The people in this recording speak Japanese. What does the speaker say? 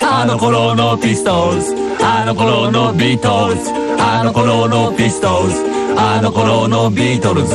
あの頃のピストルズ。あの頃のビートルズ。あの頃のピストルズ。あの頃のビートルズ。